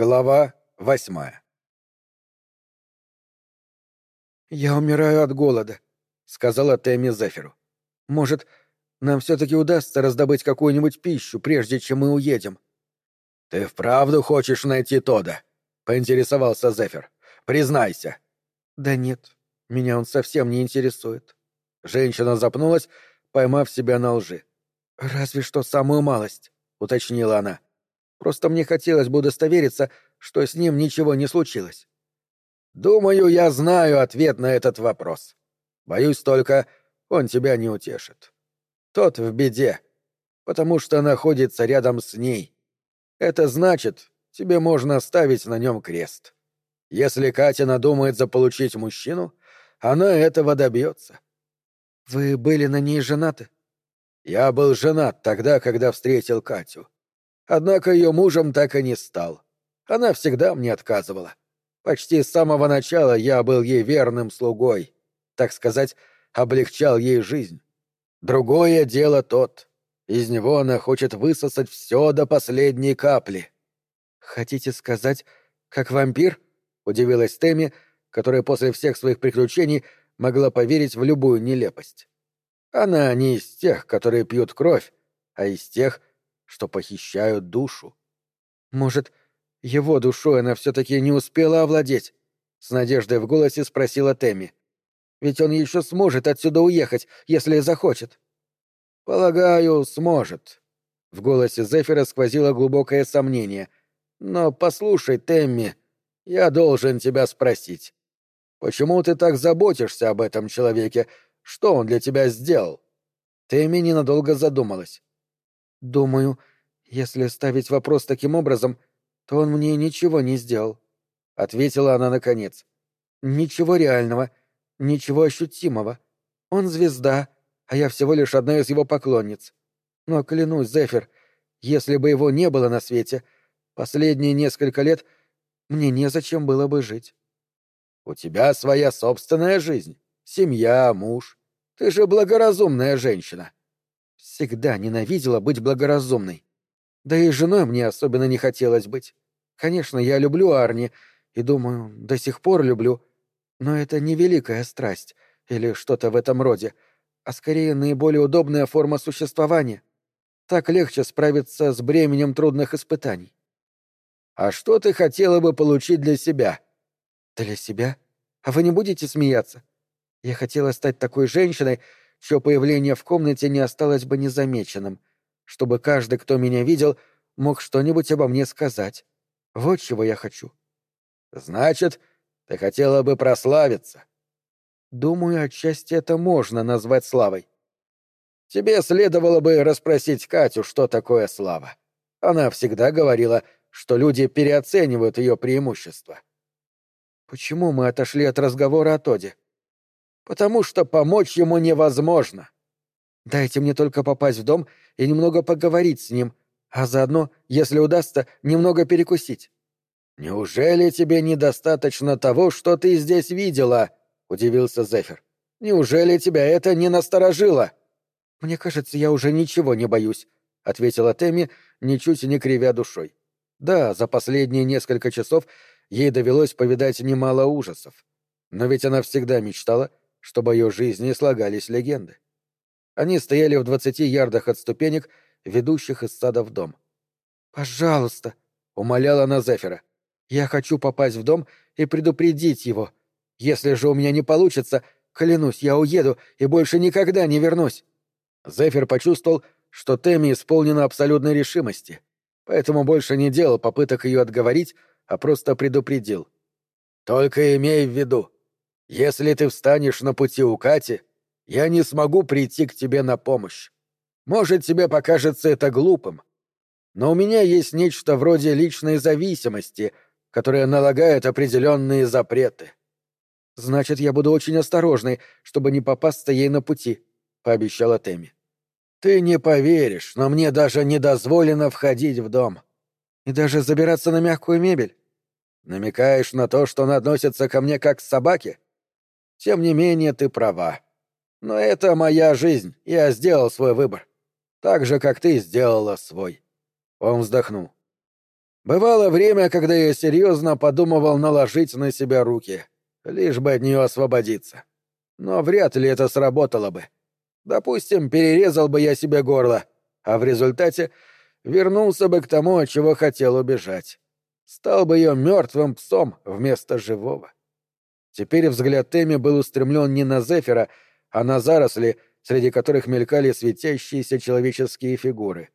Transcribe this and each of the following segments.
Глава восьмая «Я умираю от голода», — сказала Тэмми Зефиру. «Может, нам все-таки удастся раздобыть какую-нибудь пищу, прежде чем мы уедем?» «Ты вправду хочешь найти Тода?» — поинтересовался Зефир. «Признайся». «Да нет, меня он совсем не интересует». Женщина запнулась, поймав себя на лжи. «Разве что самую малость», — уточнила она. Просто мне хотелось бы удостовериться, что с ним ничего не случилось. Думаю, я знаю ответ на этот вопрос. Боюсь только, он тебя не утешит. Тот в беде, потому что находится рядом с ней. Это значит, тебе можно ставить на нем крест. Если Катя надумает заполучить мужчину, она этого добьется. Вы были на ней женаты? Я был женат тогда, когда встретил Катю. Однако ее мужем так и не стал. Она всегда мне отказывала. Почти с самого начала я был ей верным слугой. Так сказать, облегчал ей жизнь. Другое дело тот. Из него она хочет высосать все до последней капли. «Хотите сказать, как вампир?» — удивилась Тэмми, которая после всех своих приключений могла поверить в любую нелепость. Она не из тех, которые пьют кровь, а из тех, что похищают душу. Может, его душой она все-таки не успела овладеть? С надеждой в голосе спросила Тэмми. Ведь он еще сможет отсюда уехать, если захочет. Полагаю, сможет. В голосе Зефира сквозило глубокое сомнение. Но послушай, Тэмми, я должен тебя спросить. Почему ты так заботишься об этом человеке? Что он для тебя сделал? Тэмми ненадолго задумалась. Думаю, если ставить вопрос таким образом, то он мне ничего не сделал. Ответила она наконец. Ничего реального, ничего ощутимого. Он звезда, а я всего лишь одна из его поклонниц. Но клянусь, Зефир, если бы его не было на свете, последние несколько лет мне незачем было бы жить. У тебя своя собственная жизнь, семья, муж. Ты же благоразумная женщина. Всегда ненавидела быть благоразумной. Да и женой мне особенно не хотелось быть. Конечно, я люблю Арни, и, думаю, до сих пор люблю. Но это не великая страсть или что-то в этом роде, а скорее наиболее удобная форма существования. Так легче справиться с бременем трудных испытаний. А что ты хотела бы получить для себя? Для себя? А вы не будете смеяться? Я хотела стать такой женщиной, чье появление в комнате не осталось бы незамеченным, чтобы каждый, кто меня видел, мог что-нибудь обо мне сказать. Вот чего я хочу. Значит, ты хотела бы прославиться. Думаю, отчасти это можно назвать славой. Тебе следовало бы расспросить Катю, что такое слава. Она всегда говорила, что люди переоценивают ее преимущества. Почему мы отошли от разговора о Тоде? Потому что помочь ему невозможно. Дайте мне только попасть в дом и немного поговорить с ним, а заодно, если удастся, немного перекусить. Неужели тебе недостаточно того, что ты здесь видела? удивился Зефир. Неужели тебя это не насторожило? Мне кажется, я уже ничего не боюсь, ответила Тэмми, ничуть не кривя душой. Да, за последние несколько часов ей довелось повидать немало ужасов. Но ведь она всегда мечтала, чтобы ее жизни слагались легенды. Они стояли в двадцати ярдах от ступенек, ведущих из сада в дом. «Пожалуйста», — умоляла она Зефира, — «я хочу попасть в дом и предупредить его. Если же у меня не получится, клянусь, я уеду и больше никогда не вернусь». Зефир почувствовал, что Тэмми исполнена абсолютной решимости, поэтому больше не делал попыток ее отговорить, а просто предупредил. «Только имей в виду, если ты встанешь на пути у Кати, я не смогу прийти к тебе на помощь. Может, тебе покажется это глупым. Но у меня есть нечто вроде личной зависимости, которая налагает определенные запреты. Значит, я буду очень осторожной, чтобы не попасться ей на пути, пообещала Тэмми. Ты не поверишь, но мне даже не дозволено входить в дом. И даже забираться на мягкую мебель. Намекаешь на то, что он относится ко мне как к собаке? Тем не менее, ты права. Но это моя жизнь, я сделал свой выбор. Так же, как ты сделала свой. Он вздохнул. Бывало время, когда я серьезно подумывал наложить на себя руки, лишь бы от нее освободиться. Но вряд ли это сработало бы. Допустим, перерезал бы я себе горло, а в результате вернулся бы к тому, от чего хотел убежать. Стал бы ее мертвым псом вместо живого. Теперь взгляд Тэмми был устремлен не на Зефира, а на заросли, среди которых мелькали светящиеся человеческие фигуры.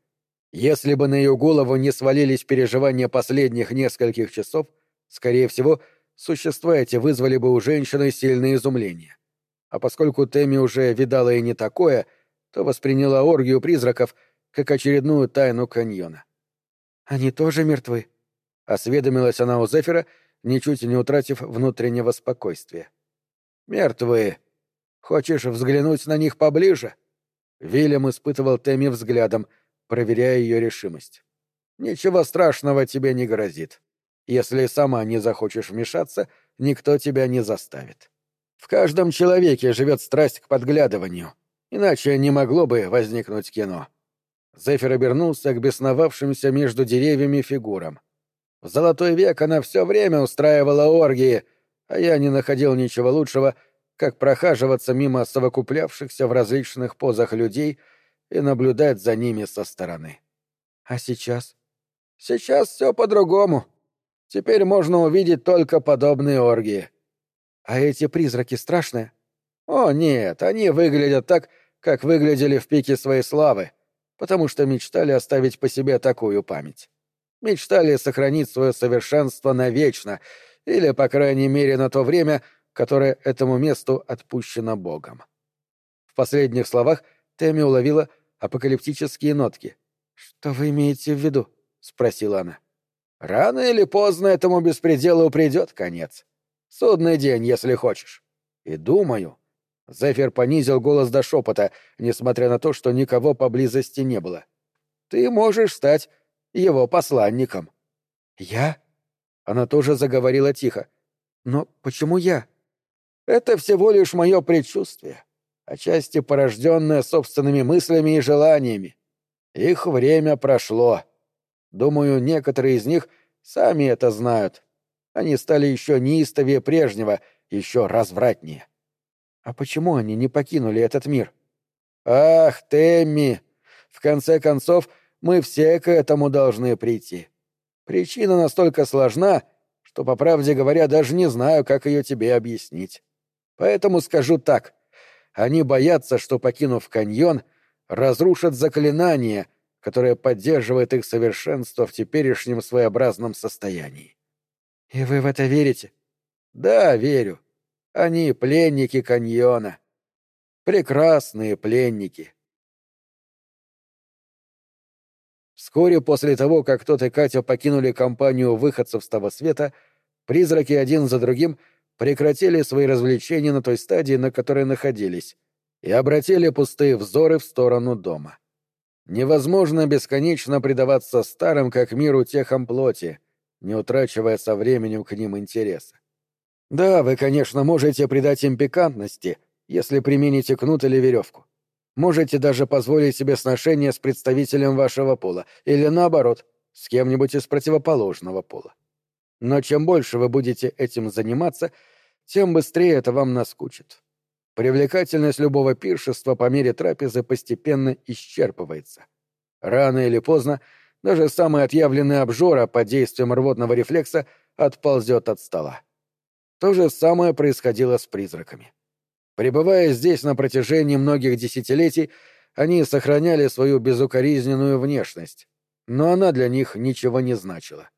Если бы на ее голову не свалились переживания последних нескольких часов, скорее всего, существа эти вызвали бы у женщины сильное изумление. А поскольку Тэмми уже видала и не такое, то восприняла оргию призраков как очередную тайну каньона. «Они тоже мертвы?» — осведомилась она у Зефира, ничуть не утратив внутреннего спокойствия. «Мертвые. Хочешь взглянуть на них поближе?» Вильям испытывал Тэмми взглядом, проверяя ее решимость. «Ничего страшного тебе не грозит. Если сама не захочешь вмешаться, никто тебя не заставит. В каждом человеке живет страсть к подглядыванию, иначе не могло бы возникнуть кино». Зефир обернулся к бесновавшимся между деревьями фигурам. В золотой век она все время устраивала оргии, а я не находил ничего лучшего, как прохаживаться мимо совокуплявшихся в различных позах людей и наблюдать за ними со стороны. А сейчас? Сейчас все по-другому. Теперь можно увидеть только подобные оргии. А эти призраки страшные? О, нет, они выглядят так, как выглядели в пике своей славы, потому что мечтали оставить по себе такую память мечтали сохранить свое совершенство навечно, или, по крайней мере, на то время, которое этому месту отпущено Богом. В последних словах Тэмми уловила апокалиптические нотки. «Что вы имеете в виду?» — спросила она. «Рано или поздно этому беспределу придет конец. Судный день, если хочешь. И думаю...» Зефир понизил голос до шепота, несмотря на то, что никого поблизости не было. «Ты можешь стать его посланником. «Я?» Она тоже заговорила тихо. «Но почему я?» «Это всего лишь мое предчувствие, отчасти порожденное собственными мыслями и желаниями. Их время прошло. Думаю, некоторые из них сами это знают. Они стали еще неистовее прежнего, еще развратнее». «А почему они не покинули этот мир?» «Ах, Темми! В конце концов, — мы все к этому должны прийти. Причина настолько сложна, что, по правде говоря, даже не знаю, как ее тебе объяснить. Поэтому скажу так. Они боятся, что, покинув каньон, разрушат заклинание, которое поддерживает их совершенство в теперешнем своеобразном состоянии. И вы в это верите? Да, верю. Они пленники каньона. Прекрасные пленники. Вскоре после того, как тот и Катя покинули компанию выходцев с того света, призраки один за другим прекратили свои развлечения на той стадии, на которой находились, и обратили пустые взоры в сторону дома. Невозможно бесконечно предаваться старым, как миру техам плоти, не утрачивая со временем к ним интереса. Да, вы, конечно, можете придать им пикантности, если примените кнут или веревку. Можете даже позволить себе сношение с представителем вашего пола, или наоборот, с кем-нибудь из противоположного пола. Но чем больше вы будете этим заниматься, тем быстрее это вам наскучит. Привлекательность любого пиршества по мере трапезы постепенно исчерпывается. Рано или поздно даже самый отъявленный обжора под действием рвотного рефлекса отползет от стола. То же самое происходило с призраками. Пребывая здесь на протяжении многих десятилетий, они сохраняли свою безукоризненную внешность, но она для них ничего не значила.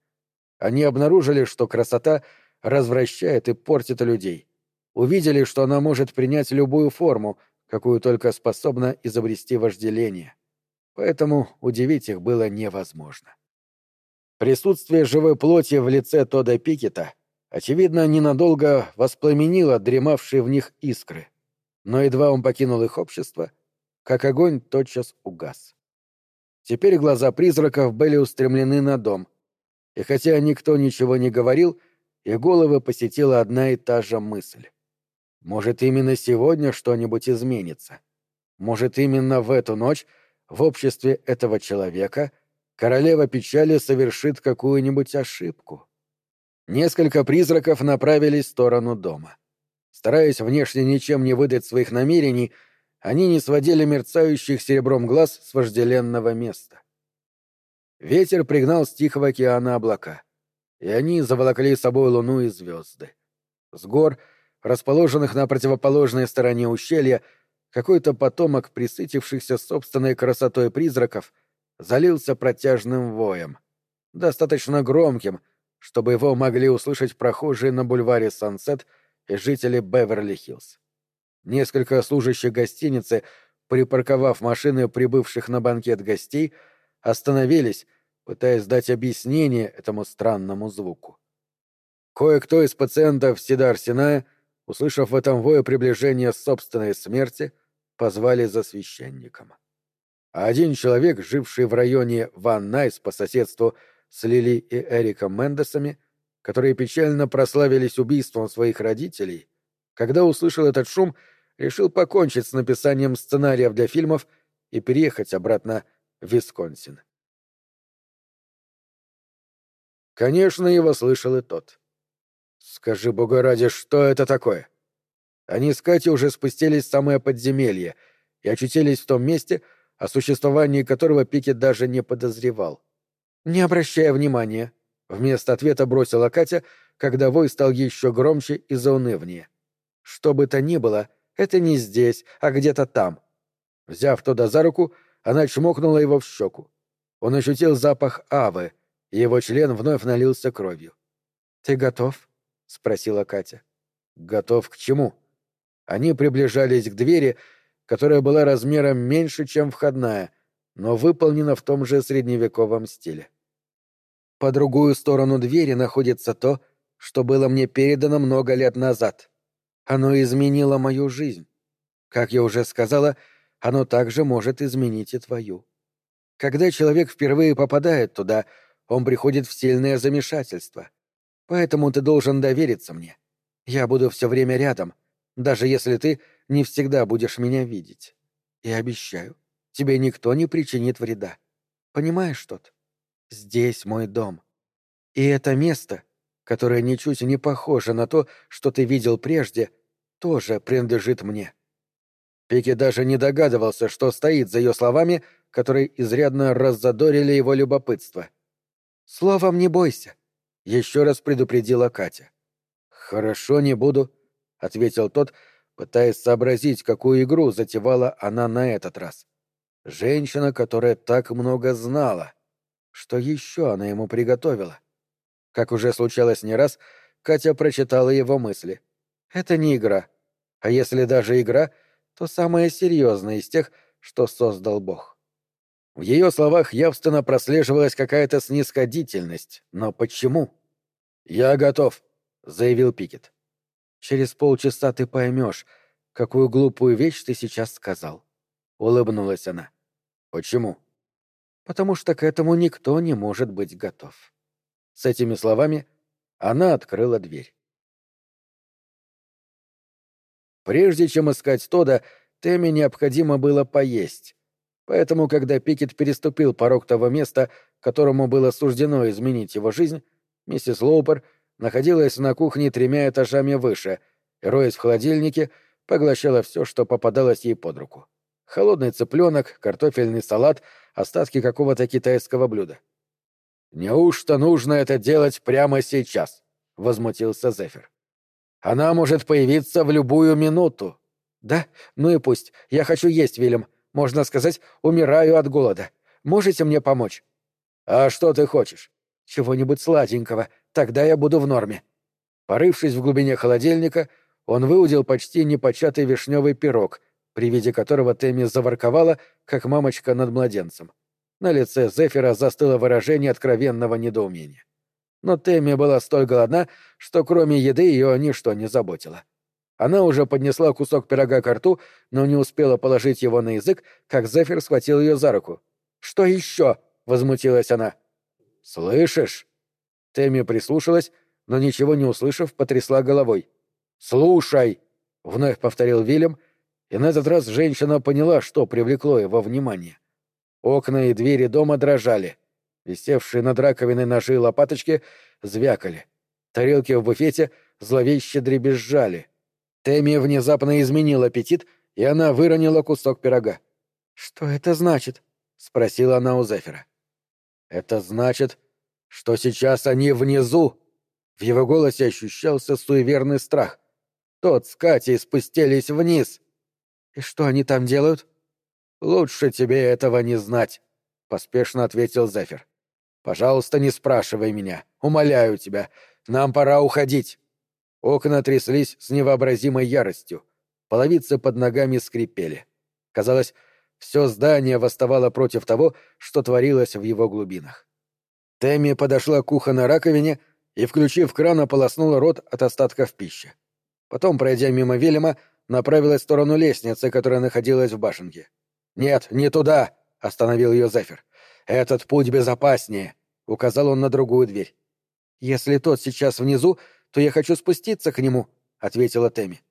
Они обнаружили, что красота развращает и портит людей. Увидели, что она может принять любую форму, какую только способна изобрести вожделение. Поэтому удивить их было невозможно. Присутствие живой плоти в лице Тода Пикета — очевидно, ненадолго воспламенило дремавшие в них искры. Но едва он покинул их общество, как огонь тотчас угас. Теперь глаза призраков были устремлены на дом, и хотя никто ничего не говорил, их головы посетила одна и та же мысль. Может, именно сегодня что-нибудь изменится? Может, именно в эту ночь в обществе этого человека королева печали совершит какую-нибудь ошибку. Несколько призраков направились в сторону дома. Стараясь внешне ничем не выдать своих намерений, они не сводили мерцающих серебром глаз с вожделенного места. Ветер пригнал с Тихого океана облака, и они заволокли с собой луну и звезды. С гор, расположенных на противоположной стороне ущелья, какой-то потомок присытившихся собственной красотой призраков залился протяжным воем, достаточно громким, чтобы его могли услышать прохожие на бульваре Сансет и жители Беверли-Хиллз. Несколько служащих гостиницы, припарковав машины прибывших на банкет гостей, остановились, пытаясь дать объяснение этому странному звуку. Кое-кто из пациентов Сидар-Синая, услышав в этом вое приближение собственной смерти, позвали за священником. А один человек, живший в районе Ван Найс по соседству с Лили и Эриком Мендесами, которые печально прославились убийством своих родителей, когда услышал этот шум, решил покончить с написанием сценариев для фильмов и переехать обратно в Висконсин. Конечно, его слышал и тот. «Скажи, бога ради, что это такое?» Они с Катей уже спустились в самое подземелье и очутились в том месте, о существовании которого Пикет даже не подозревал. «Не обращая внимания», — вместо ответа бросила Катя, когда вой стал еще громче и заунывнее. «Что бы то ни было, это не здесь, а где-то там». Взяв Тода за руку, она чмокнула его в щеку. Он ощутил запах авы, и его член вновь налился кровью. «Ты готов?» — спросила Катя. «Готов к чему?» Они приближались к двери, которая была размером меньше, чем входная, но выполнена в том же средневековом стиле. По другую сторону двери находится то, что было мне передано много лет назад. Оно изменило мою жизнь. Как я уже сказала, оно также может изменить и твою. Когда человек впервые попадает туда, он приходит в сильное замешательство. Поэтому ты должен довериться мне. Я буду все время рядом, даже если ты не всегда будешь меня видеть. И обещаю, тебе никто не причинит вреда. Понимаешь, тот? Здесь мой дом. И это место, которое ничуть не похоже на то, что ты видел прежде, тоже принадлежит мне. Пики даже не догадывался, что стоит за ее словами, которые изрядно раззадорили его любопытство. «Словом не бойся», — еще раз предупредила Катя. «Хорошо, не буду», — ответил тот, пытаясь сообразить, какую игру затевала она на этот раз. Женщина, которая так много знала. Что еще она ему приготовила? Как уже случалось не раз, Катя прочитала его мысли. Это не игра. А если даже игра, то самая серьезная из тех, что создал Бог. В ее словах явственно прослеживалась какая-то снисходительность. Но почему? «Я готов», — заявил Пикет. «Через полчаса ты поймешь, какую глупую вещь ты сейчас сказал», — улыбнулась она. «Почему?» «Потому что к этому никто не может быть готов». С этими словами она открыла дверь. Прежде чем искать Тода, Тэмми необходимо было поесть. Поэтому, когда Пикет переступил порог того места, которому было суждено изменить его жизнь, миссис Лоупер находилась на кухне тремя этажами выше, и, роясь в холодильнике, поглощала все, что попадалось ей под руку. Холодный цыпленок, картофельный салат, остатки какого-то китайского блюда. «Неужто нужно это делать прямо сейчас?» — возмутился Зефир. «Она может появиться в любую минуту». «Да? Ну и пусть. Я хочу есть, Вильям. Можно сказать, умираю от голода. Можете мне помочь?» «А что ты хочешь?» «Чего-нибудь сладенького. Тогда я буду в норме». Порывшись в глубине холодильника, он выудил почти непочатый вишневый пирог, при виде которого Тэмми заворковала, как мамочка над младенцем. На лице Зефира застыло выражение откровенного недоумения. Но Тэмми была столь голодна, что кроме еды ее ничто не заботило. Она уже поднесла кусок пирога к рту, но не успела положить его на язык, как Зефир схватил ее за руку. «Что еще?» — возмутилась она. «Слышишь?» Тэмми прислушалась, но ничего не услышав, потрясла головой. «Слушай!» — вновь повторил Вильям, и на этот раз женщина поняла, что привлекло его внимание. Окна и двери дома дрожали, Висевшие над раковиной ножи и лопаточки звякали. Тарелки в буфете зловеще дребезжали. Тэмми внезапно изменил аппетит, и она выронила кусок пирога. «Что это значит?» — спросила она у Зефира. «Это значит, что сейчас они внизу!» В его голосе ощущался суеверный страх. Тот с Катей спустились вниз. «И что они там делают?» «Лучше тебе этого не знать», — поспешно ответил Зефир. «Пожалуйста, не спрашивай меня. Умоляю тебя. Нам пора уходить». Окна тряслись с невообразимой яростью. Половицы под ногами скрипели. Казалось, все здание восставало против того, что творилось в его глубинах. Тэмми подошла к кухонной раковине и, включив кран, ополоснула рот от остатков пищи. Потом, пройдя мимо Вильяма, направилась в сторону лестницы, которая находилась в башенке. «Нет, не туда!» — остановил ее Зефир. «Этот путь безопаснее!» — указал он на другую дверь. «Если тот сейчас внизу, то я хочу спуститься к нему», — ответила Тэмми.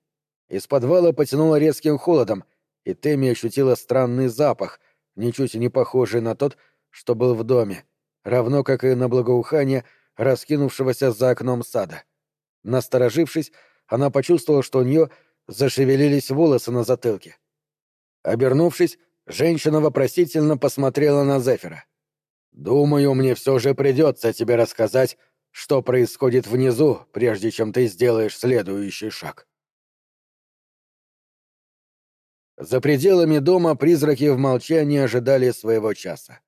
Из подвала потянуло резким холодом, и Тэмми ощутила странный запах, ничуть не похожий на тот, что был в доме, равно как и на благоухание, раскинувшегося за окном сада. Насторожившись, она почувствовала, что у нее зашевелились волосы на затылке. Обернувшись, женщина вопросительно посмотрела на Зефира. «Думаю, мне все же придется тебе рассказать, что происходит внизу, прежде чем ты сделаешь следующий шаг». За пределами дома призраки в молчании ожидали своего часа.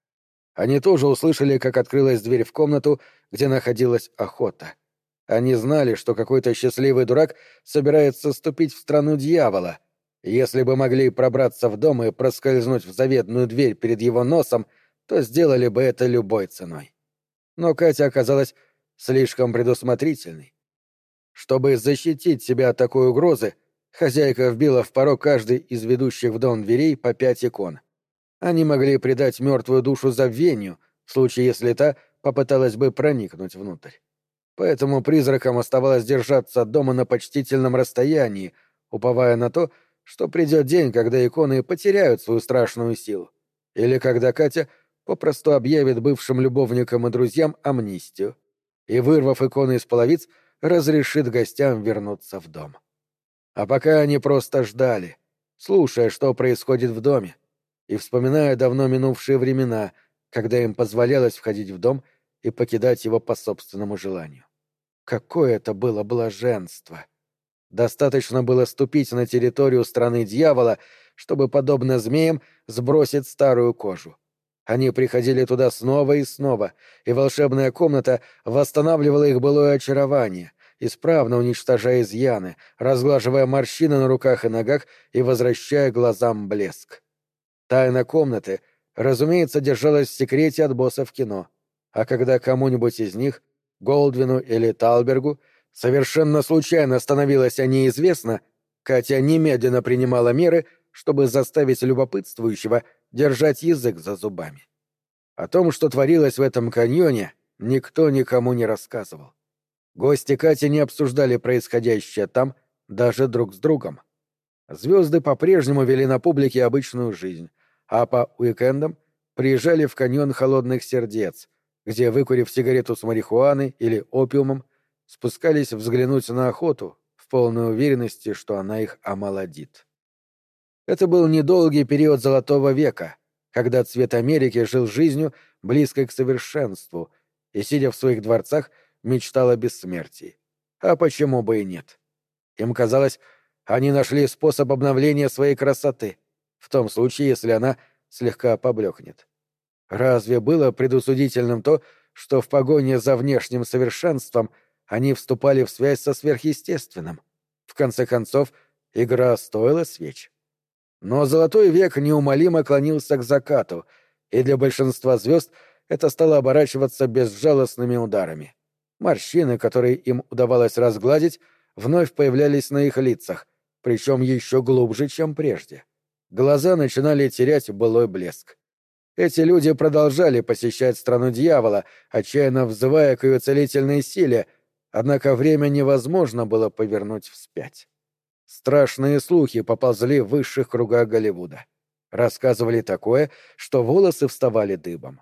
Они тоже услышали, как открылась дверь в комнату, где находилась охота. Они знали, что какой-то счастливый дурак собирается ступить в страну дьявола. Если бы могли пробраться в дом и проскользнуть в заветную дверь перед его носом, то сделали бы это любой ценой. Но Катя оказалась слишком предусмотрительной. Чтобы защитить себя от такой угрозы, Хозяйка вбила в порог каждый из ведущих в дом дверей по пять икон. Они могли предать мертвую душу забвению, в случае, если та попыталась бы проникнуть внутрь. Поэтому призракам оставалось держаться от дома на почтительном расстоянии, уповая на то, что придет день, когда иконы потеряют свою страшную силу, или когда Катя попросту объявит бывшим любовникам и друзьям амнистию и, вырвав иконы из половиц, разрешит гостям вернуться в дом. А пока они просто ждали, слушая, что происходит в доме, и вспоминая давно минувшие времена, когда им позволялось входить в дом и покидать его по собственному желанию. Какое это было блаженство! Достаточно было ступить на территорию страны дьявола, чтобы, подобно змеям, сбросить старую кожу. Они приходили туда снова и снова, и волшебная комната восстанавливала их былое очарование, исправно уничтожая изъяны, разглаживая морщины на руках и ногах и возвращая глазам блеск. Тайна комнаты, разумеется, держалась в секрете от боссов кино, а когда кому-нибудь из них, Голдвину или Талбергу, совершенно случайно становилось о ней известно, Катя немедленно принимала меры, чтобы заставить любопытствующего держать язык за зубами. О том, что творилось в этом каньоне, никто никому не рассказывал. Гости Кати не обсуждали происходящее там даже друг с другом. Звезды по-прежнему вели на публике обычную жизнь, а по уикендам приезжали в каньон холодных сердец, где, выкурив сигарету с марихуаной или опиумом, спускались взглянуть на охоту в полной уверенности, что она их омолодит. Это был недолгий период Золотого века, когда цвет Америки жил жизнью, близкой к совершенству, и, сидя в своих дворцах, мечтал о бессмертии. А почему бы и нет? Им казалось, они нашли способ обновления своей красоты, в том случае, если она слегка поблекнет. Разве было предусудительным то, что в погоне за внешним совершенством они вступали в связь со сверхъестественным? В конце концов, игра стоила свеч. Но золотой век неумолимо клонился к закату, и для большинства звезд это стало оборачиваться безжалостными ударами. Морщины, которые им удавалось разгладить, вновь появлялись на их лицах, причем еще глубже, чем прежде. Глаза начинали терять былой блеск. Эти люди продолжали посещать страну дьявола, отчаянно взывая к ее целительной силе, однако время невозможно было повернуть вспять. Страшные слухи поползли в высших кругах Голливуда. Рассказывали такое, что волосы вставали дыбом.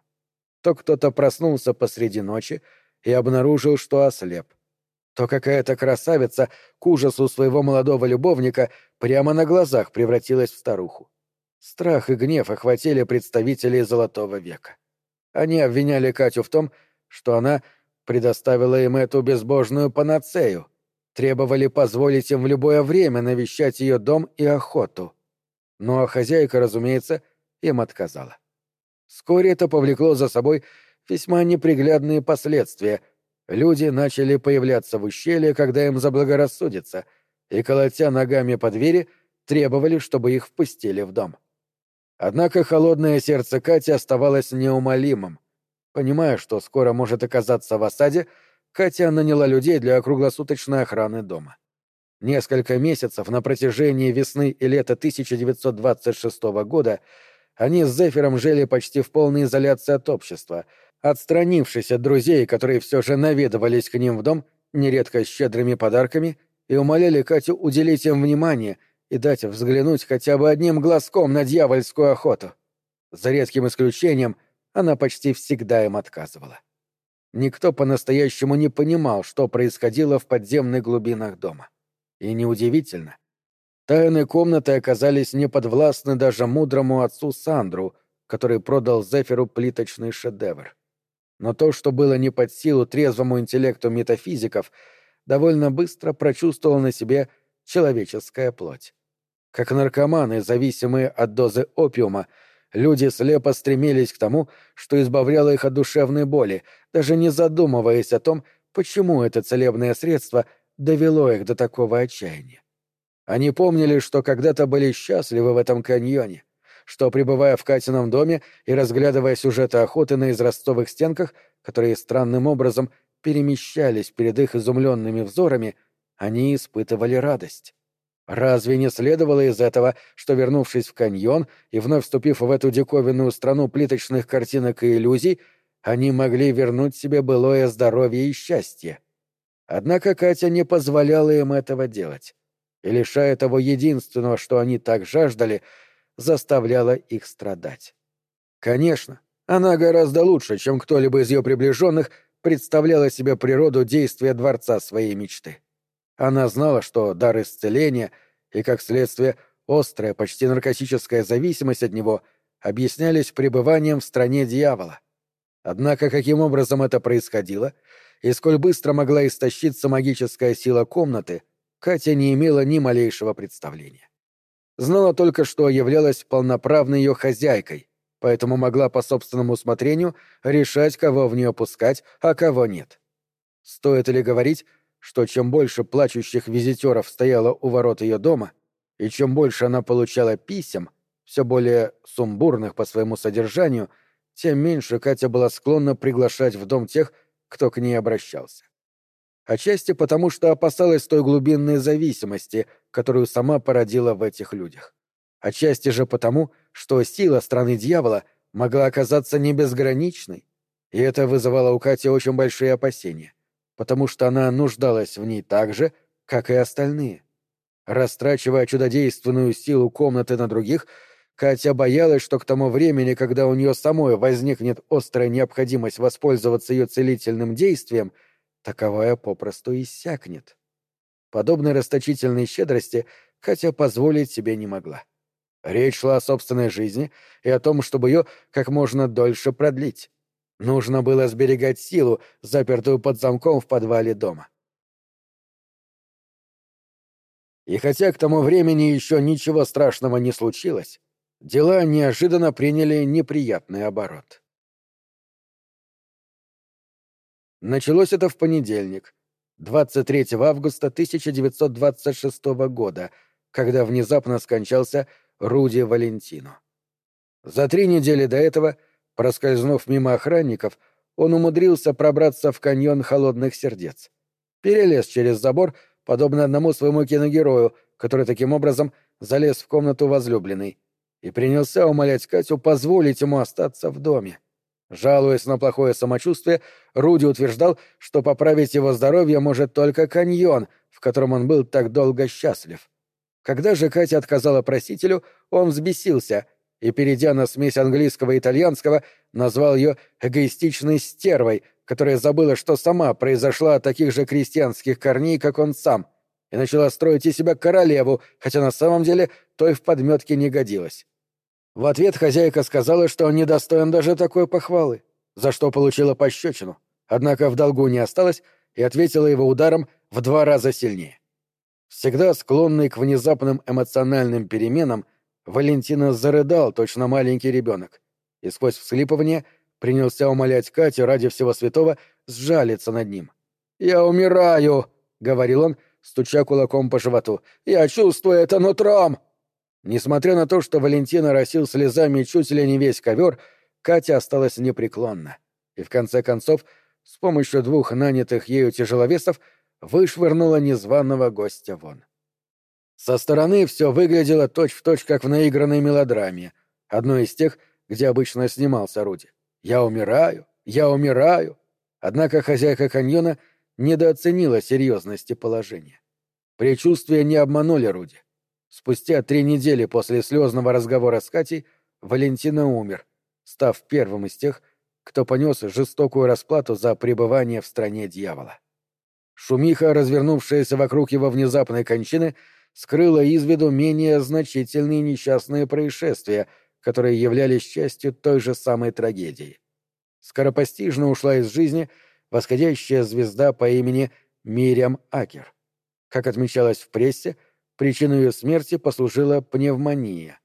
то кто-то проснулся посреди ночи и обнаружил, что ослеп, то какая-то красавица к ужасу своего молодого любовника прямо на глазах превратилась в старуху. Страх и гнев охватили представителей Золотого века. Они обвиняли Катю в том, что она предоставила им эту безбожную панацею, требовали позволить им в любое время навещать ее дом и охоту. Но хозяйка, разумеется, им отказала. Вскоре это повлекло за собой весьма неприглядные последствия. Люди начали появляться в ущелье, когда им заблагорассудится, и, колотя ногами по двери, требовали, чтобы их впустили в дом. Однако холодное сердце Кати оставалось неумолимым. Понимая, что скоро может оказаться в осаде, Катя наняла людей для круглосуточной охраны дома. Несколько месяцев на протяжении весны и лета 1926 года они с Зефиром жили почти в полной изоляции от общества, отстранившись от друзей, которые все же наведывались к ним в дом, нередко щедрыми подарками, и умоляли Катю уделить им внимание и дать взглянуть хотя бы одним глазком на дьявольскую охоту. За редким исключением она почти всегда им отказывала. Никто по-настоящему не понимал, что происходило в подземных глубинах дома. И неудивительно. Тайны комнаты оказались неподвластны даже мудрому отцу Сандру, который продал Зефиру плиточный шедевр. Но то, что было не под силу трезвому интеллекту метафизиков, довольно быстро прочувствовал на себе человеческая плоть. Как наркоманы, зависимые от дозы опиума, Люди слепо стремились к тому, что избавляло их от душевной боли, даже не задумываясь о том, почему это целебное средство довело их до такого отчаяния. Они помнили, что когда-то были счастливы в этом каньоне, что, пребывая в Катином доме и разглядывая сюжеты охоты на израстовых стенках, которые странным образом перемещались перед их изумленными взорами, они испытывали радость. Разве не следовало из этого, что, вернувшись в каньон и вновь вступив в эту диковинную страну плиточных картинок и иллюзий, они могли вернуть себе былое здоровье и счастье? Однако Катя не позволяла им этого делать, и, лишая того единственного, что они так жаждали, заставляла их страдать. Конечно, она гораздо лучше, чем кто-либо из ее приближенных представляла себе природу действия дворца своей мечты. Она знала, что дар исцеления и, как следствие, острая, почти наркотическая зависимость от него объяснялись пребыванием в стране дьявола. Однако каким образом это происходило и сколь быстро могла истощиться магическая сила комнаты, Катя не имела ни малейшего представления. Знала только, что являлась полноправной ее хозяйкой, поэтому могла по собственному усмотрению решать, кого в нее пускать, а кого нет. Стоит ли говорить, что чем больше плачущих визитеров стояло у ворот ее дома, и чем больше она получала писем, все более сумбурных по своему содержанию, тем меньше Катя была склонна приглашать в дом тех, кто к ней обращался. Отчасти потому, что опасалась той глубинной зависимости, которую сама породила в этих людях. Отчасти же потому, что сила страны дьявола могла оказаться не безграничной, и это вызывало у Кати очень большие опасения потому что она нуждалась в ней так же, как и остальные. Растрачивая чудодейственную силу комнаты на других, Катя боялась, что к тому времени, когда у нее самой возникнет острая необходимость воспользоваться ее целительным действием, таковая попросту иссякнет. Подобной расточительной щедрости Катя позволить себе не могла. Речь шла о собственной жизни и о том, чтобы ее как можно дольше продлить. Нужно было сберегать силу, запертую под замком в подвале дома. И хотя к тому времени еще ничего страшного не случилось, дела неожиданно приняли неприятный оборот. Началось это в понедельник, 23 августа 1926 года, когда внезапно скончался Руди Валентино. За три недели до этого — Проскользнув мимо охранников, он умудрился пробраться в каньон холодных сердец. Перелез через забор, подобно одному своему киногерою, который таким образом залез в комнату возлюбленной, и принялся умолять Катю позволить ему остаться в доме. Жалуясь на плохое самочувствие, Руди утверждал, что поправить его здоровье может только каньон, в котором он был так долго счастлив. Когда же Катя отказала просителю, он взбесился и, перейдя на смесь английского и итальянского, назвал ее эгоистичной стервой, которая забыла, что сама произошла от таких же крестьянских корней, как он сам, и начала строить из себя королеву, хотя на самом деле той в подметке не годилась. В ответ хозяйка сказала, что он недостоин даже такой похвалы, за что получила пощечину, однако в долгу не осталась и ответила его ударом в два раза сильнее. Всегда склонный к внезапным эмоциональным переменам, Валентина зарыдал, точно маленький ребенок, и сквозь всхлипывание принялся умолять Катю ради всего святого сжалиться над ним. «Я умираю!» — говорил он, стуча кулаком по животу. «Я чувствую это нутром!» Несмотря на то, что Валентина росил слезами чуть ли не весь ковер, Катя осталась непреклонна. И в конце концов, с помощью двух нанятых ею тяжеловесов, вышвырнула незваного гостя вон. Со стороны все выглядело точь-в-точь, точь, как в наигранной мелодраме, одной из тех, где обычно снимался Руди. «Я умираю! Я умираю!» Однако хозяйка каньона недооценила серьезности положения. Причувствия не обманули Руди. Спустя три недели после слезного разговора с Катей Валентина умер, став первым из тех, кто понес жестокую расплату за пребывание в стране дьявола. Шумиха, развернувшаяся вокруг его внезапной кончины, скрыла из виду менее значительные несчастные происшествия, которые являлись частью той же самой трагедии. Скоропостижно ушла из жизни восходящая звезда по имени Мириам Акер. Как отмечалось в прессе, причиной ее смерти послужила пневмония.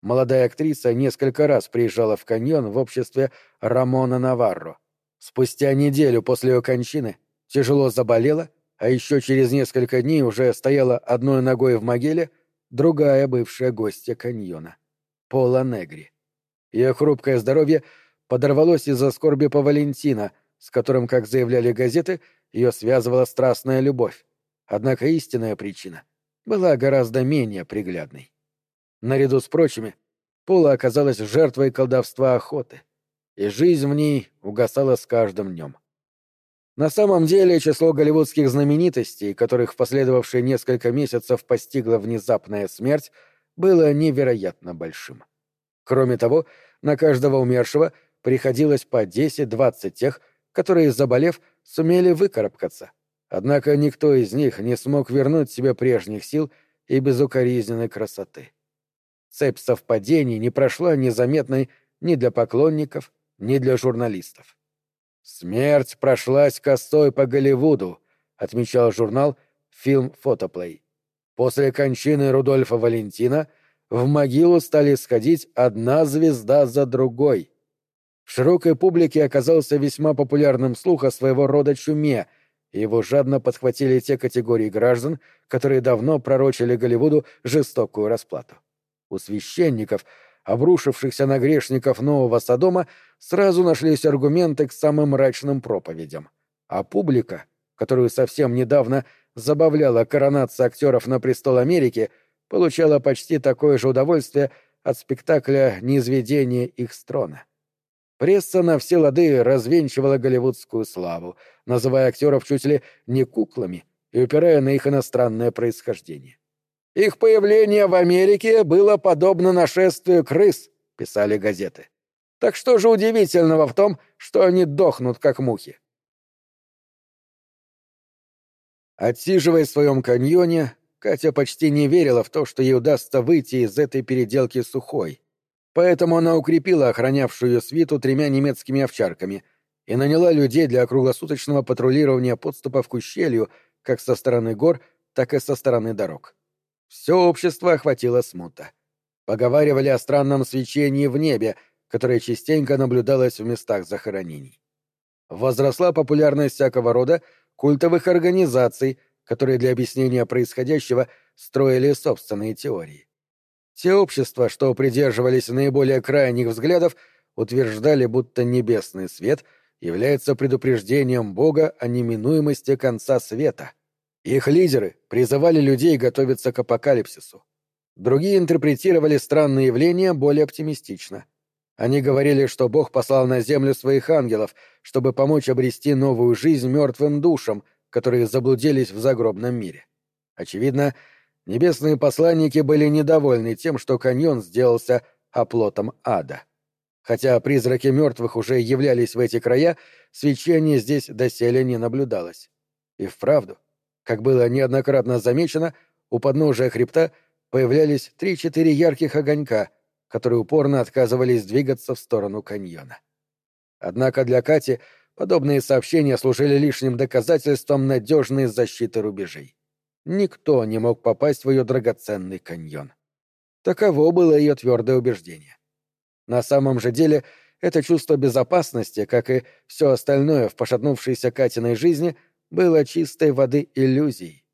Молодая актриса несколько раз приезжала в каньон в обществе Рамона Наварро. Спустя неделю после ее кончины тяжело заболела, а еще через несколько дней уже стояла одной ногой в могиле другая бывшая гостья каньона — Пола Негри. Ее хрупкое здоровье подорвалось из-за скорби по Валентина, с которым, как заявляли газеты, ее связывала страстная любовь. Однако истинная причина была гораздо менее приглядной. Наряду с прочими, Пола оказалась жертвой колдовства охоты, и жизнь в ней угасала с каждым днем. На самом деле число голливудских знаменитостей, которых в последовавшие несколько месяцев постигла внезапная смерть, было невероятно большим. Кроме того, на каждого умершего приходилось по 10-20 тех, которые, заболев, сумели выкарабкаться. Однако никто из них не смог вернуть себе прежних сил и безукоризненной красоты. Цепь совпадений не прошла незаметной ни для поклонников, ни для журналистов. «Смерть прошлась косой по Голливуду», — отмечал журнал «Фильм Фотоплей». После кончины Рудольфа Валентина в могилу стали сходить одна звезда за другой. В широкой публике оказался весьма популярным слух о своего рода чуме, его жадно подхватили те категории граждан, которые давно пророчили Голливуду жестокую расплату. У священников — обрушившихся на грешников Нового Содома, сразу нашлись аргументы к самым мрачным проповедям. А публика, которую совсем недавно забавляла коронация актеров на престол Америки, получала почти такое же удовольствие от спектакля «Низведение их с трона». Пресса на все лады развенчивала голливудскую славу, называя актеров чуть ли не куклами и упирая на их иностранное происхождение. Их появление в Америке было подобно нашествию крыс, писали газеты. Так что же удивительного в том, что они дохнут, как мухи? Отсиживая в своем каньоне, Катя почти не верила в то, что ей удастся выйти из этой переделки сухой. Поэтому она укрепила охранявшую ее свиту тремя немецкими овчарками и наняла людей для круглосуточного патрулирования подступов к ущелью как со стороны гор, так и со стороны дорог. Все общество охватило смута. Поговаривали о странном свечении в небе, которое частенько наблюдалось в местах захоронений. Возросла популярность всякого рода культовых организаций, которые для объяснения происходящего строили собственные теории. Те общества, что придерживались наиболее крайних взглядов, утверждали, будто небесный свет является предупреждением Бога о неминуемости конца света — их лидеры призывали людей готовиться к апокалипсису. Другие интерпретировали странные явления более оптимистично. Они говорили, что Бог послал на землю своих ангелов, чтобы помочь обрести новую жизнь мертвым душам, которые заблудились в загробном мире. Очевидно, небесные посланники были недовольны тем, что каньон сделался оплотом ада. Хотя призраки мертвых уже являлись в эти края, свечения здесь доселе не наблюдалось. И вправду, как было неоднократно замечено, у подножия хребта появлялись три-четыре ярких огонька, которые упорно отказывались двигаться в сторону каньона. Однако для Кати подобные сообщения служили лишним доказательством надежной защиты рубежей. Никто не мог попасть в ее драгоценный каньон. Таково было ее твердое убеждение. На самом же деле, это чувство безопасности, как и все остальное в пошатнувшейся Катиной жизни, было чистой воды иллюзией.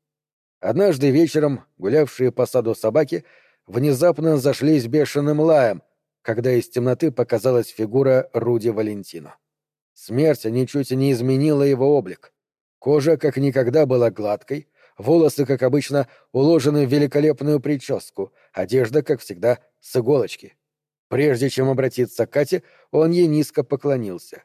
Однажды вечером гулявшие по саду собаки внезапно зашлись бешеным лаем, когда из темноты показалась фигура Руди Валентино. Смерть ничуть не изменила его облик. Кожа как никогда была гладкой, волосы, как обычно, уложены в великолепную прическу, одежда, как всегда, с иголочки. Прежде чем обратиться к Кате, он ей низко поклонился.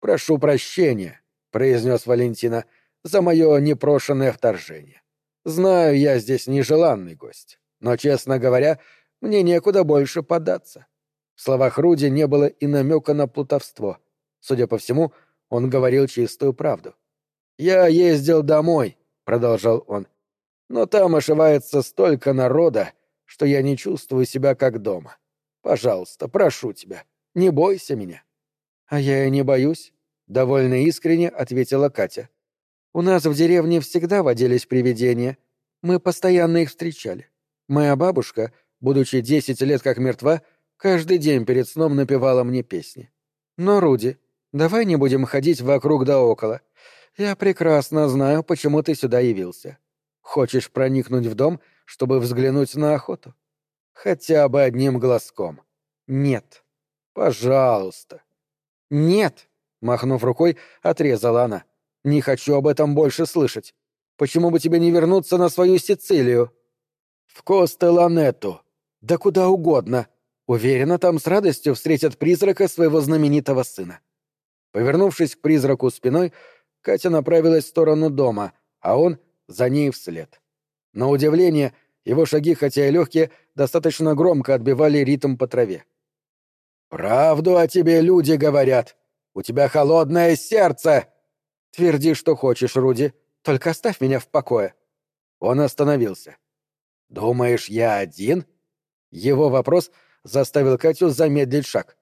«Прошу прощения», — произнес Валентина, — «за мое непрошенное вторжение. Знаю, я здесь нежеланный гость, но, честно говоря, мне некуда больше податься». В словах Руди не было и намека на плутовство. Судя по всему, он говорил чистую правду. «Я ездил домой», — продолжал он, — «но там ошивается столько народа, что я не чувствую себя как дома. Пожалуйста, прошу тебя, не бойся меня». «А я и не боюсь», — довольно искренне ответила Катя. «У нас в деревне всегда водились привидения. Мы постоянно их встречали. Моя бабушка, будучи десять лет как мертва, каждый день перед сном напевала мне песни. Но, Руди, давай не будем ходить вокруг да около. Я прекрасно знаю, почему ты сюда явился. Хочешь проникнуть в дом, чтобы взглянуть на охоту? Хотя бы одним глазком. Нет. Пожалуйста. Нет, махнув рукой, отрезала она. Не хочу об этом больше слышать. Почему бы тебе не вернуться на свою Сицилию? В Костеланетту. Да куда угодно. Уверена, там с радостью встретят призрака своего знаменитого сына. Повернувшись к призраку спиной, Катя направилась в сторону дома, а он за ней вслед. На удивление, его шаги, хотя и легкие, достаточно громко отбивали ритм по траве. «Правду о тебе люди говорят. У тебя холодное сердце!» «Тверди, что хочешь, Руди. Только оставь меня в покое». Он остановился. «Думаешь, я один?» Его вопрос заставил Катю замедлить шаг.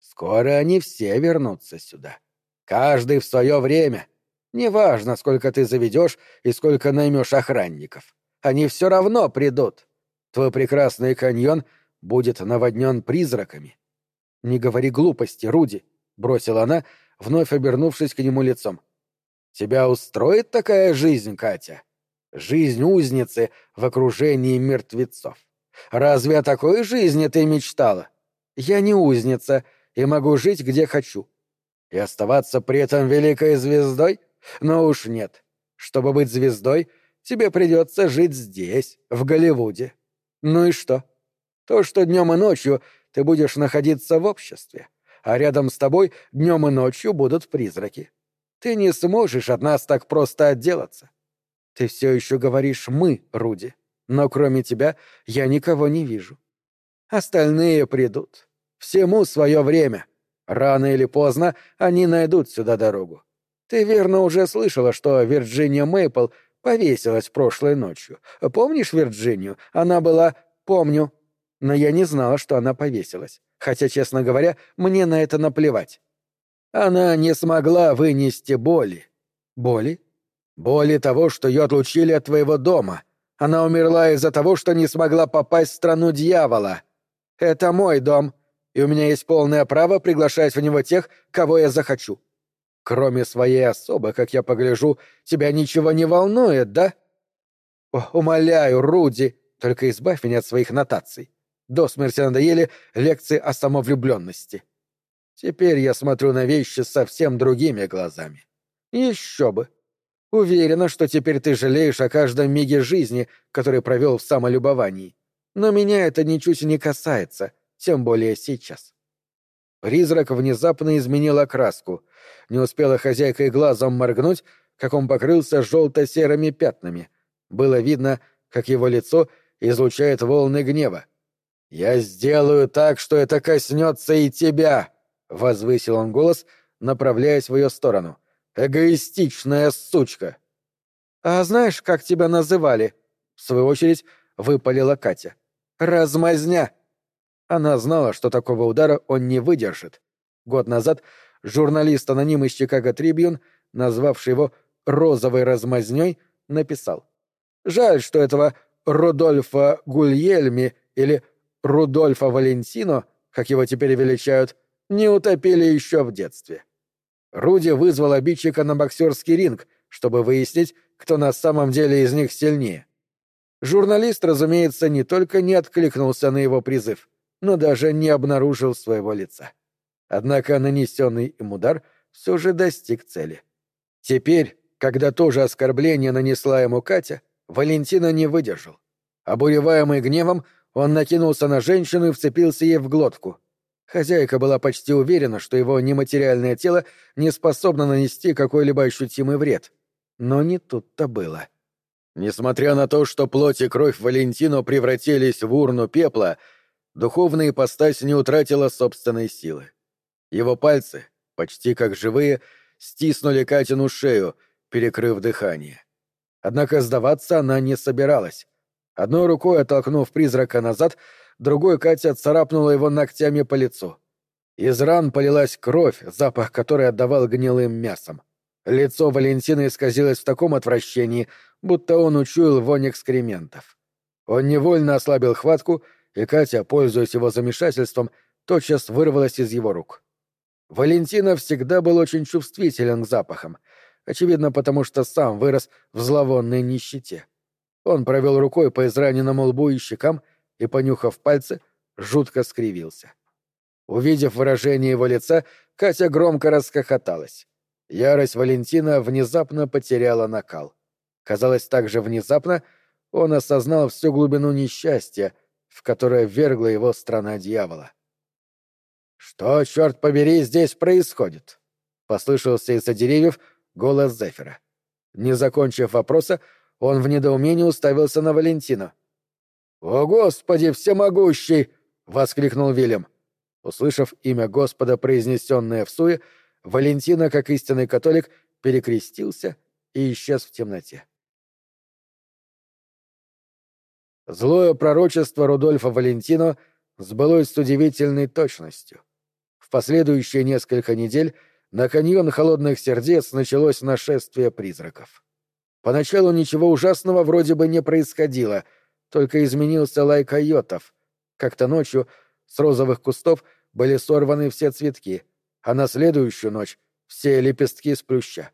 «Скоро они все вернутся сюда. Каждый в свое время. Неважно, сколько ты заведешь и сколько наймешь охранников. Они все равно придут. Твой прекрасный каньон будет наводнен призраками. Не говори глупости, Руди, бросила она, вновь обернувшись к нему лицом. Тебя устроит такая жизнь, Катя? Жизнь узницы в окружении мертвецов. Разве о такой жизни ты мечтала? Я не узница и могу жить где хочу. И оставаться при этом великой звездой? Но уж нет. Чтобы быть звездой, тебе придется жить здесь, в Голливуде. Ну и что? То, что днем и ночью ты будешь находиться в обществе, а рядом с тобой днем и ночью будут призраки. Ты не сможешь от нас так просто отделаться. Ты все еще говоришь «мы», Руди, но кроме тебя я никого не вижу. Остальные придут. Всему свое время. Рано или поздно они найдут сюда дорогу. Ты верно уже слышала, что Вирджиния Мейпл повесилась прошлой ночью. Помнишь Вирджинию? Она была... Помню. Но я не знала, что она повесилась. Хотя, честно говоря, мне на это наплевать. Она не смогла вынести боли. Боли? Боли того, что ее отлучили от твоего дома. Она умерла из-за того, что не смогла попасть в страну дьявола. Это мой дом, и у меня есть полное право приглашать в него тех, кого я захочу. Кроме своей особы, как я погляжу, тебя ничего не волнует, да? О, умоляю, Руди, только избавь меня от своих нотаций. До смерти надоели лекции о самовлюбленности. Теперь я смотрю на вещи совсем другими глазами. Еще бы. Уверена, что теперь ты жалеешь о каждом миге жизни, который провел в самолюбовании. Но меня это ничуть не касается, тем более сейчас. Призрак внезапно изменил окраску. Не успела хозяйка и глазом моргнуть, как он покрылся желто-серыми пятнами. Было видно, как его лицо излучает волны гнева. «Я сделаю так, что это коснется и тебя!» — возвысил он голос, направляясь в ее сторону. «Эгоистичная сучка!» «А знаешь, как тебя называли?» — в свою очередь выпалила Катя. «Размазня!» Она знала, что такого удара он не выдержит. Год назад журналист-аноним из Чикаго Трибьюн, назвавший его «розовой размазнёй», написал. «Жаль, что этого Рудольфа Гульельми или Рудольфа Валентино, как его теперь величают, не утопили еще в детстве». Руди вызвал обидчика на боксерский ринг, чтобы выяснить, кто на самом деле из них сильнее. Журналист, разумеется, не только не откликнулся на его призыв, но даже не обнаружил своего лица. Однако нанесенный им удар все же достиг цели. Теперь, когда тоже оскорбление нанесла ему Катя, Валентина не выдержал. Обуреваемый гневом, он накинулся на женщину и вцепился ей в глотку. Хозяйка была почти уверена, что его нематериальное тело не способно нанести какой-либо ощутимый вред. Но не тут-то было. Несмотря на то, что плоть и кровь Валентино превратились в урну пепла, духовная ипостась не утратила собственной силы. Его пальцы, почти как живые, стиснули Катину шею, перекрыв дыхание. Однако сдаваться она не собиралась. Одной рукой оттолкнув призрака назад, другой Катя царапнула его ногтями по лицу. Из ран полилась кровь, запах которой отдавал гнилым мясом. Лицо Валентины исказилось в таком отвращении, будто он учуял вонь экскрементов. Он невольно ослабил хватку, и Катя, пользуясь его замешательством, тотчас вырвалась из его рук. Валентина всегда был очень чувствителен к запахам, очевидно, потому что сам вырос в зловонной нищете. Он провел рукой по израненному лбу и щекам и, понюхав пальцы, жутко скривился. Увидев выражение его лица, Катя громко расхохоталась. Ярость Валентина внезапно потеряла накал. Казалось, так же внезапно он осознал всю глубину несчастья, в которое вергла его страна дьявола. «Что, черт побери, здесь происходит?» — послышался из-за деревьев голос Зефира. Не закончив вопроса, он в недоумении уставился на Валентина. «О, Господи, всемогущий!» — воскликнул Вильям. Услышав имя Господа, произнесенное в суе, Валентина, как истинный католик, перекрестился и исчез в темноте. Злое пророчество Рудольфа Валентино сбылось с удивительной точностью. В последующие несколько недель на каньон холодных сердец началось нашествие призраков. Поначалу ничего ужасного вроде бы не происходило, только изменился лай койотов. Как-то ночью с розовых кустов были сорваны все цветки, а на следующую ночь — все лепестки с плюща.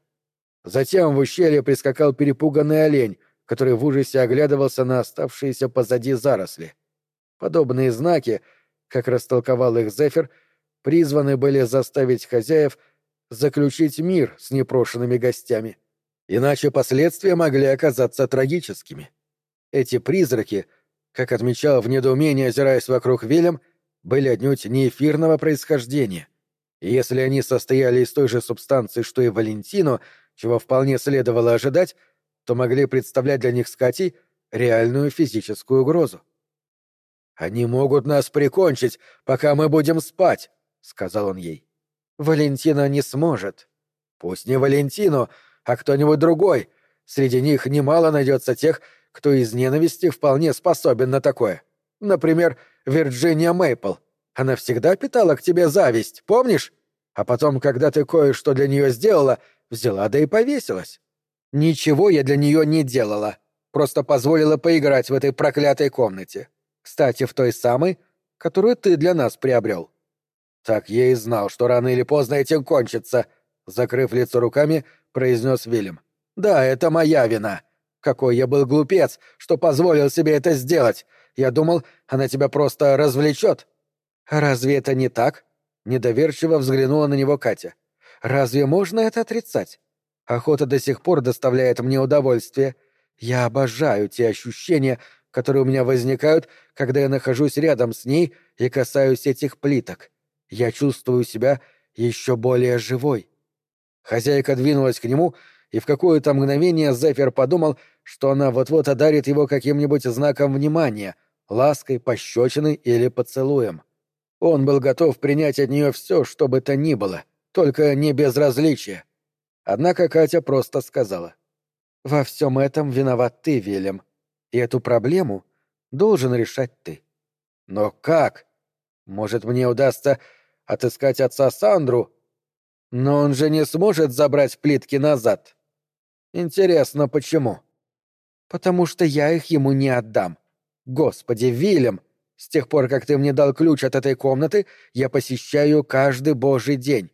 Затем в ущелье прискакал перепуганный олень, который в ужасе оглядывался на оставшиеся позади заросли. Подобные знаки, как растолковал их Зефир, — призваны были заставить хозяев заключить мир с непрошенными гостями. Иначе последствия могли оказаться трагическими. Эти призраки, как отмечал в недоумении, озираясь вокруг Вильям, были отнюдь не эфирного происхождения. И если они состояли из той же субстанции, что и Валентино, чего вполне следовало ожидать, то могли представлять для них с Катей реальную физическую угрозу. «Они могут нас прикончить, пока мы будем спать», сказал он ей. Валентина не сможет. Пусть не Валентину, а кто-нибудь другой. Среди них немало найдется тех, кто из ненависти вполне способен на такое. Например, Вирджиния Мейпл. Она всегда питала к тебе зависть, помнишь? А потом, когда ты кое-что для нее сделала, взяла да и повесилась. Ничего я для нее не делала. Просто позволила поиграть в этой проклятой комнате. Кстати, в той самой, которую ты для нас приобрел. «Так я и знал, что рано или поздно этим кончится», — закрыв лицо руками, произнес Вильям. «Да, это моя вина. Какой я был глупец, что позволил себе это сделать. Я думал, она тебя просто развлечет». «Разве это не так?» — недоверчиво взглянула на него Катя. «Разве можно это отрицать? Охота до сих пор доставляет мне удовольствие. Я обожаю те ощущения, которые у меня возникают, когда я нахожусь рядом с ней и касаюсь этих плиток я чувствую себя еще более живой. Хозяйка двинулась к нему, и в какое-то мгновение Зефир подумал, что она вот-вот одарит его каким-нибудь знаком внимания, лаской, пощечиной или поцелуем. Он был готов принять от нее все, что бы то ни было, только не безразличие. Однако Катя просто сказала. «Во всем этом виноват ты, Вильям, и эту проблему должен решать ты». «Но как? Может, мне удастся отыскать отца Сандру? Но он же не сможет забрать плитки назад. Интересно, почему?» «Потому что я их ему не отдам. Господи, Вильям, с тех пор, как ты мне дал ключ от этой комнаты, я посещаю каждый божий день.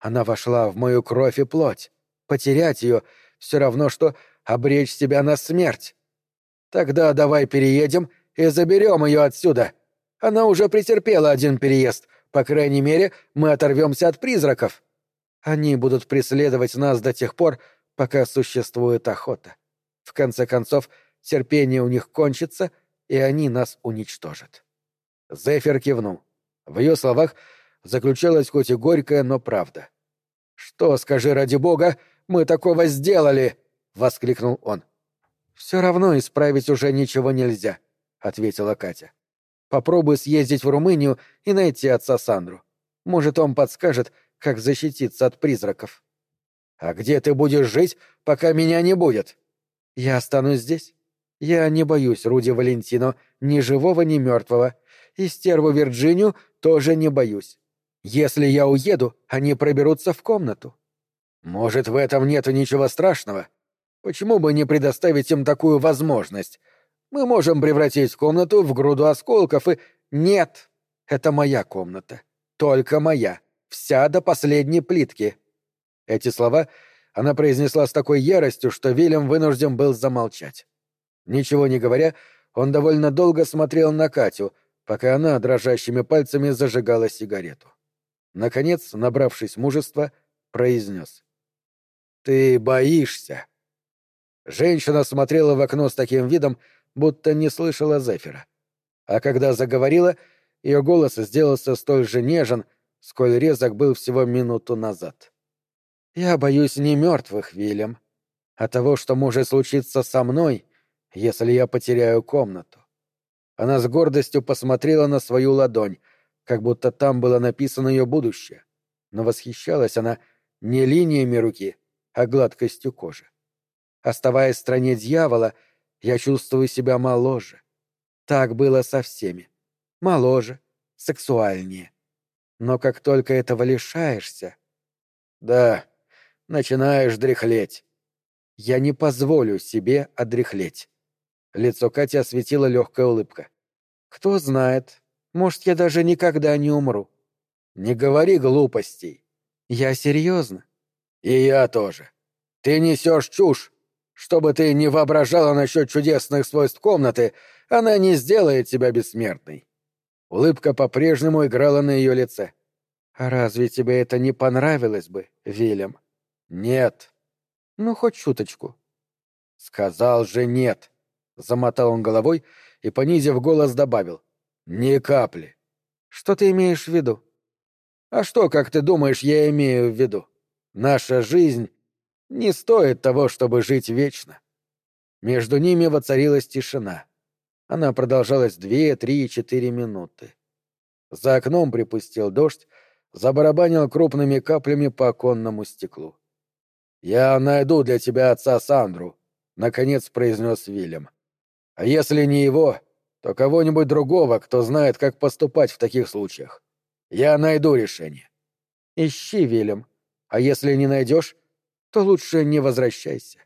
Она вошла в мою кровь и плоть. Потерять ее — все равно, что обречь себя на смерть. Тогда давай переедем и заберем ее отсюда. Она уже претерпела один переезд. По крайней мере, мы оторвемся от призраков. Они будут преследовать нас до тех пор, пока существует охота. В конце концов, терпение у них кончится, и они нас уничтожат. Зефир кивнул. В ее словах заключалась хоть и горькая, но правда. «Что, скажи ради бога, мы такого сделали!» — воскликнул он. «Все равно исправить уже ничего нельзя», — ответила Катя. «Попробуй съездить в Румынию и найти отца Сандру. Может, он подскажет, как защититься от призраков». «А где ты будешь жить, пока меня не будет?» «Я останусь здесь. Я не боюсь Руди Валентино, ни живого, ни мертвого. И стерву Вирджинию тоже не боюсь. Если я уеду, они проберутся в комнату. Может, в этом нет ничего страшного? Почему бы не предоставить им такую возможность? Мы можем превратить комнату в груду осколков и... Нет, это моя комната. Только моя. Вся до последней плитки. Эти слова она произнесла с такой яростью, что Вильям вынужден был замолчать. Ничего не говоря, он довольно долго смотрел на Катю, пока она дрожащими пальцами зажигала сигарету. Наконец, набравшись мужества, произнес. «Ты боишься?» Женщина смотрела в окно с таким видом, будто не слышала Зефира. А когда заговорила, ее голос сделался столь же нежен, сколь резок был всего минуту назад. «Я боюсь не мертвых, Вильям, а того, что может случиться со мной, если я потеряю комнату. Она с гордостью посмотрела на свою ладонь, как будто там было написано ее будущее. Но восхищалась она не линиями руки, а гладкостью кожи. Оставаясь в стране дьявола, я чувствую себя моложе. Так было со всеми. Моложе, сексуальнее. Но как только этого лишаешься... Да, начинаешь дряхлеть. Я не позволю себе одряхлеть. Лицо Кати осветила легкая улыбка. «Кто знает, может, я даже никогда не умру». «Не говори глупостей». «Я серьезно». «И я тоже. Ты несешь чушь. Что бы ты ни воображала насчет чудесных свойств комнаты, она не сделает тебя бессмертной». Улыбка по-прежнему играла на ее лице. «А разве тебе это не понравилось бы, Вильям?» «Нет». «Ну, хоть чуточку». «Сказал же нет». Замотал он головой и, понизив голос, добавил. «Ни капли». «Что ты имеешь в виду?» «А что, как ты думаешь, я имею в виду? Наша жизнь не стоит того, чтобы жить вечно». Между ними воцарилась тишина. Она продолжалась две, три, четыре минуты. За окном припустил дождь, забарабанил крупными каплями по оконному стеклу. «Я найду для тебя отца Сандру», — наконец произнес Вильям. А если не его, то кого-нибудь другого, кто знает, как поступать в таких случаях. Я найду решение. Ищи, Вильям. А если не найдешь, то лучше не возвращайся.